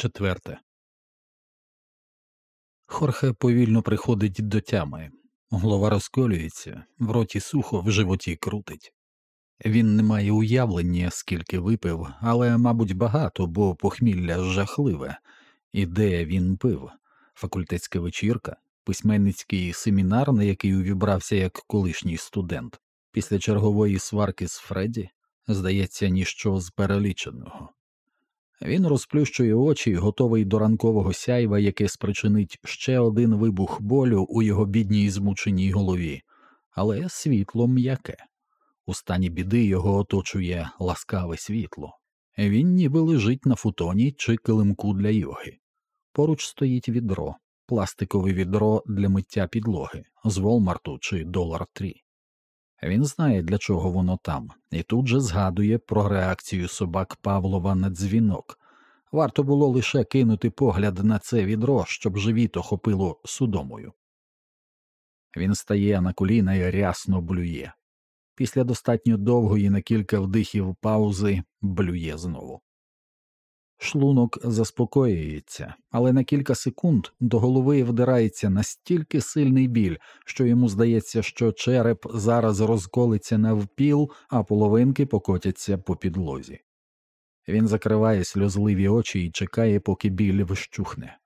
Четверте. Хорхе повільно приходить до тями. Голова розколюється, в роті сухо, в животі крутить. Він не має уявлення, скільки випив, але, мабуть, багато, бо похмілля жахливе. І де він пив? Факультетська вечірка, письменницький семінар, на який увібрався як колишній студент, після чергової сварки з Фредді, здається, ніщо з переліченого. Він розплющує очі, готовий до ранкового сяйва, яке спричинить ще один вибух болю у його бідній змученій голові, але світло м'яке. У стані біди його оточує ласкаве світло. Він ніби лежить на футоні чи килимку для йоги. Поруч стоїть відро, пластикове відро для миття підлоги з Волмарту чи Долар Трі. Він знає, для чого воно там, і тут же згадує про реакцію собак Павлова на дзвінок. Варто було лише кинути погляд на це відро, щоб живіт охопило судомою. Він стає на коліна і рясно блює. Після достатньо довгої на кілька вдихів паузи блює знову. Шлунок заспокоюється, але на кілька секунд до голови вдирається настільки сильний біль, що йому здається, що череп зараз розколиться навпіл, а половинки покотяться по підлозі. Він закриває сльозливі очі і чекає, поки біль вщухне.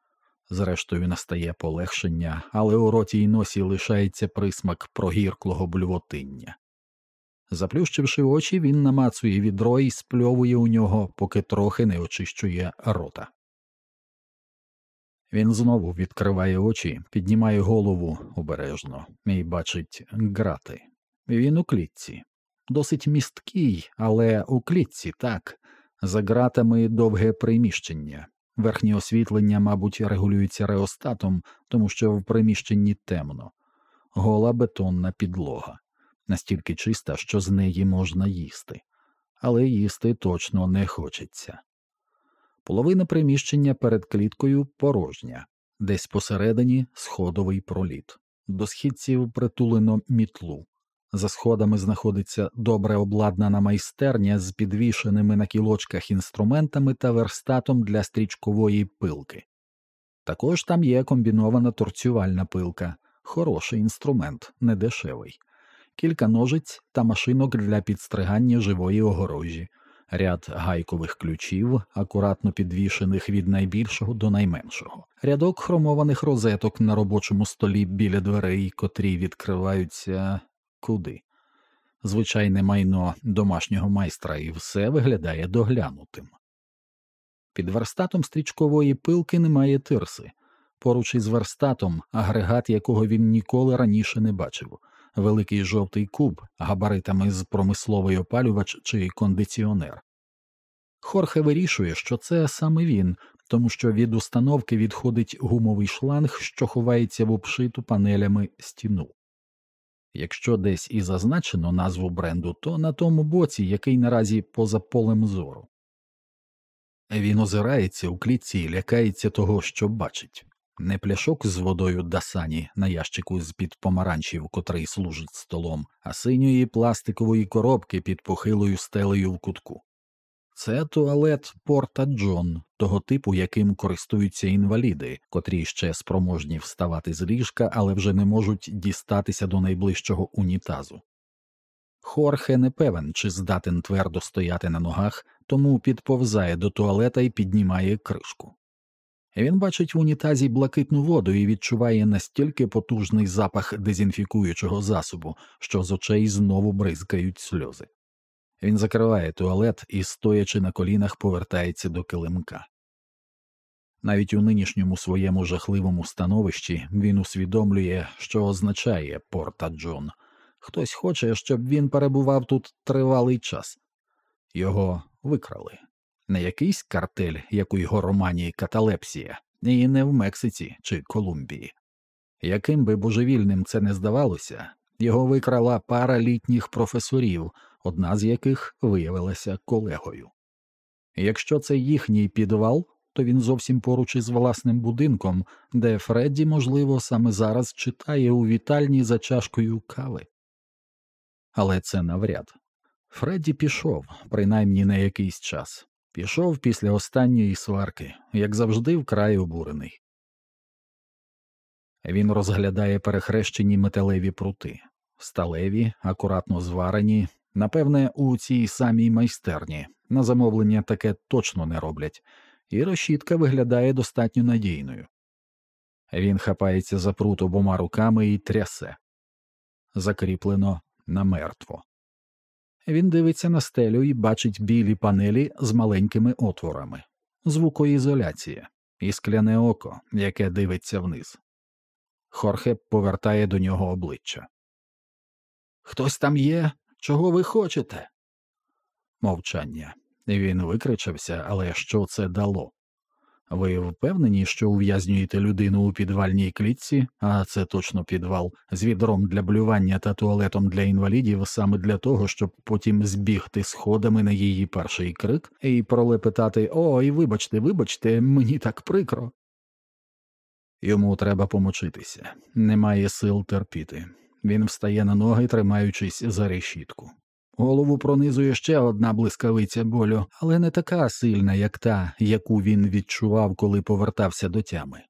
Зрештою, настає полегшення, але у роті й носі лишається присмак прогірклого блювотиння. Заплющивши очі, він намацує відро і спльовує у нього, поки трохи не очищує рота. Він знову відкриває очі, піднімає голову обережно і бачить грати. Він у клітці. Досить місткий, але у клітці так. За ґратами довге приміщення. Верхнє освітлення, мабуть, регулюється реостатом, тому що в приміщенні темно, гола бетонна підлога настільки чиста, що з неї можна їсти, але їсти точно не хочеться. Половина приміщення перед кліткою порожня, десь посередині сходовий проліт, до східців притулено мітлу. За сходами знаходиться добре обладнана майстерня з підвішеними на кілочках інструментами та верстатом для стрічкової пилки. Також там є комбінована торцювальна пилка, хороший інструмент, недешевий кілька ножиць та машинок для підстригання живої огорожі, ряд гайкових ключів, акуратно підвішених від найбільшого до найменшого, рядок хромованих розеток на робочому столі біля дверей, котрі відкриваються куди. Звичайне майно домашнього майстра і все виглядає доглянутим. Під верстатом стрічкової пилки немає тирси, поруч із верстатом, агрегат якого він ніколи раніше не бачив великий жовтий куб габаритами з промисловий опалювач чи кондиціонер. Хорхе вирішує, що це саме він, тому що від установки відходить гумовий шланг, що ховається в обшиту панелями стіну. Якщо десь і зазначено назву бренду, то на тому боці, який наразі поза полем зору. Він озирається у клітці і лякається того, що бачить не пляшок з водою Дасані на ящику з під помаранчів, котрий служить столом, а синьої пластикової коробки під похилою стелею в кутку. Це туалет Порта Джон, того типу, яким користуються інваліди, котрі ще спроможні вставати з ліжка, але вже не можуть дістатися до найближчого унітазу. Хорхе не певен, чи здатен твердо стояти на ногах, тому підповзає до туалета і піднімає кришку. Він бачить в унітазі блакитну воду і відчуває настільки потужний запах дезінфікуючого засобу, що з очей знову бризкають сльози. Він закриває туалет і, стоячи на колінах, повертається до килимка. Навіть у нинішньому своєму жахливому становищі він усвідомлює, що означає порта Джон. Хтось хоче, щоб він перебував тут тривалий час. Його викрали не якийсь картель, як у його романі Каталепсія, і не в Мексиці чи Колумбії. Яким би божевільним це не здавалося, його викрала пара літніх професорів, одна з яких виявилася колегою. Якщо це їхній підвал, то він зовсім поруч із власним будинком, де Фредді, можливо, саме зараз читає у вітальні за чашкою кави. Але це навряд. Фредді пішов, принаймні на якийсь час. Пішов після останньої сварки, як завжди, вкрай обурений. Він розглядає перехрещені металеві прути, сталеві, акуратно зварені, напевне, у цій самій майстерні. На замовлення таке точно не роблять, і розщітка виглядає достатньо надійною. Він хапається за прут обома руками і трясе. Закріплено намертво. Він дивиться на стелю і бачить білі панелі з маленькими отворами, звукоізоляція і скляне око, яке дивиться вниз. Хорхе повертає до нього обличчя. Хтось там є? Чого ви хочете? Мовчання. Він викричався, але що це дало? Ви впевнені, що ув'язнюєте людину у підвальній клітці, а це точно підвал, з відром для блювання та туалетом для інвалідів саме для того, щоб потім збігти сходами на її перший крик і пролепетати Ой, вибачте, вибачте, мені так прикро. Йому треба помочитися, немає сил терпіти. Він встає на ноги, тримаючись за решітку. Голову пронизує ще одна блискавиця болю, але не така сильна, як та, яку він відчував, коли повертався до тями.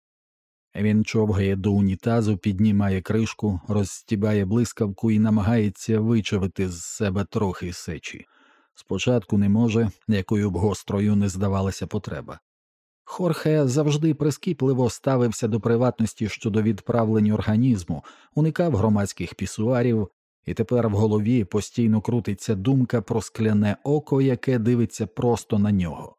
Він човгає до унітазу, піднімає кришку, розстібає блискавку і намагається вичавити з себе трохи сечі. Спочатку не може, якою б гострою не здавалася потреба. Хорхе завжди прискіпливо ставився до приватності щодо відправлень організму, уникав громадських пісуарів, і тепер в голові постійно крутиться думка про скляне око, яке дивиться просто на нього.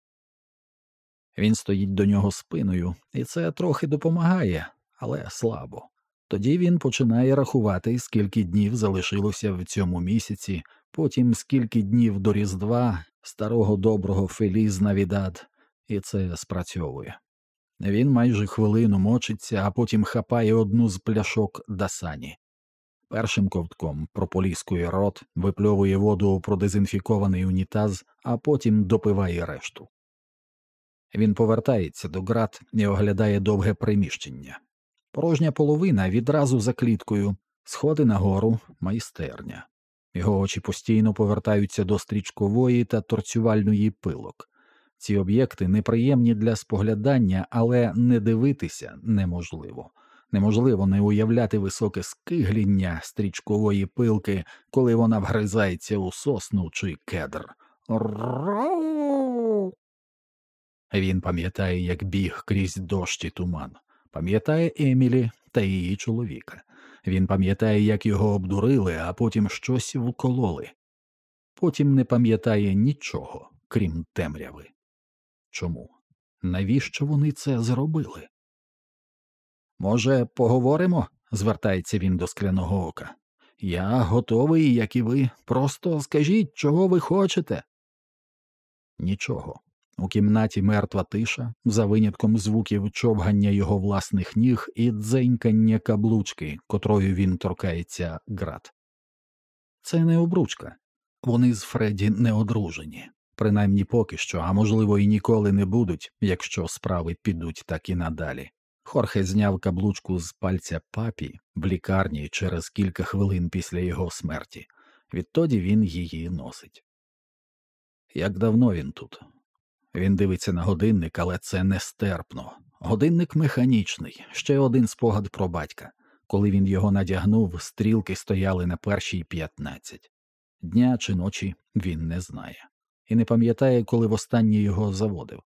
Він стоїть до нього спиною, і це трохи допомагає, але слабо. Тоді він починає рахувати, скільки днів залишилося в цьому місяці, потім скільки днів до Різдва, старого доброго Феліз Навідад, і це спрацьовує. Він майже хвилину мочиться, а потім хапає одну з пляшок Дасані. Першим ковтком прополіскує рот, випльовує воду у продезінфікований унітаз, а потім допиває решту. Він повертається до град і оглядає довге приміщення. Порожня половина відразу за кліткою, сходи нагору, майстерня. Його очі постійно повертаються до стрічкової та торцювальної пилок. Ці об'єкти неприємні для споглядання, але не дивитися неможливо. Неможливо не уявляти високе скигління стрічкової пилки, коли вона вгризається у сосну чи кедр. Він пам'ятає, як біг крізь дощ і туман, пам'ятає Емілі та її чоловіка. Він пам'ятає, як його обдурили, а потім щось вкололи. Потім не пам'ятає нічого, крім темряви. Чому? Навіщо вони це зробили? Може, поговоримо? звертається він до скляного ока. Я готовий, як і ви. Просто скажіть, чого ви хочете. Нічого. У кімнаті мертва тиша, за винятком звуків човгання його власних ніг і дзенькання каблучки, котрою він торкається град. Це не обручка. Вони з Фредді не одружені, принаймні поки що, а можливо, і ніколи не будуть, якщо справи підуть так і надалі. Хорхе зняв каблучку з пальця папі в лікарні через кілька хвилин після його смерті. Відтоді він її носить. Як давно він тут? Він дивиться на годинник, але це нестерпно. Годинник механічний, ще один спогад про батька. Коли він його надягнув, стрілки стояли на першій п'ятнадцять. Дня чи ночі він не знає, і не пам'ятає, коли востаннє його заводив.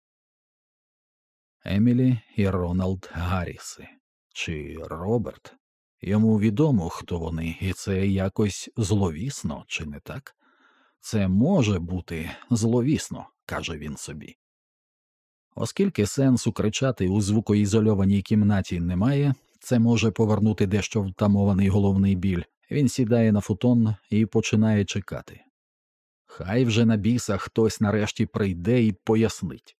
Емілі і Роналд Гарріси чи Роберт. Йому відомо, хто вони, і це якось зловісно, чи не так? Це може бути зловісно, каже він собі. Оскільки сенсу кричати у звукоізольованій кімнаті немає, це може повернути дещо втамований головний біль. Він сідає на футон і починає чекати. Хай вже на біса хтось нарешті прийде і пояснить.